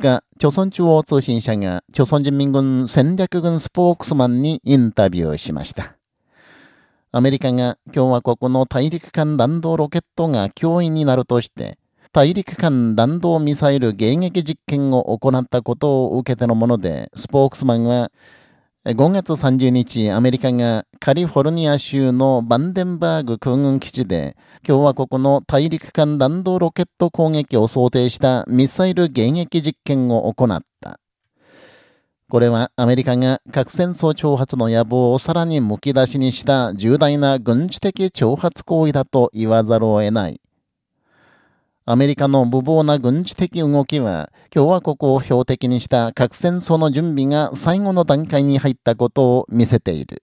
日、朝鮮中央通信社が朝鮮人民軍戦略軍スポークスマンにインタビューしました。アメリカが共和国の大陸間弾道ロケットが脅威になるとして、大陸間弾道ミサイル迎撃実験を行ったことを受けてのもので、スポークスマンは、5月30日、アメリカがカリフォルニア州のバンデンバーグ空軍基地で共和国の大陸間弾道ロケット攻撃を想定したミサイル迎撃実験を行った。これはアメリカが核戦争挑発の野望をさらにむき出しにした重大な軍事的挑発行為だと言わざるを得ない。アメリカの無謀な軍事的動きは、共和国を標的にした核戦争の準備が最後の段階に入ったことを見せている。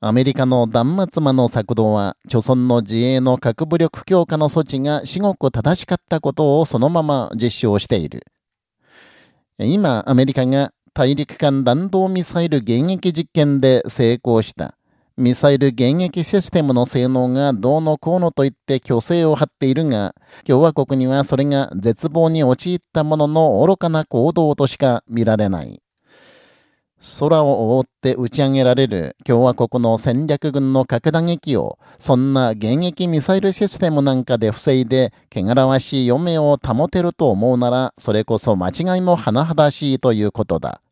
アメリカの断末魔の策動は、著村の自衛の核武力強化の措置が至極正しかったことをそのまま実証している。今、アメリカが大陸間弾道ミサイル迎撃実験で成功した。ミサイル迎撃システムの性能がどうのこうのと言って虚勢を張っているが、共和国にはそれが絶望に陥ったものの愚かな行動としか見られない。空を覆って打ち上げられる共和国の戦略軍の核打撃を、そんな迎撃ミサイルシステムなんかで防いで、汚らわしい嫁を保てると思うなら、それこそ間違いも甚だしいということだ。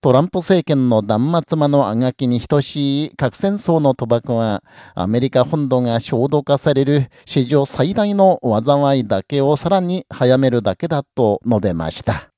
トランプ政権の断末魔のあがきに等しい核戦争の賭博は、アメリカ本土が焦土化される史上最大の災いだけをさらに早めるだけだと述べました。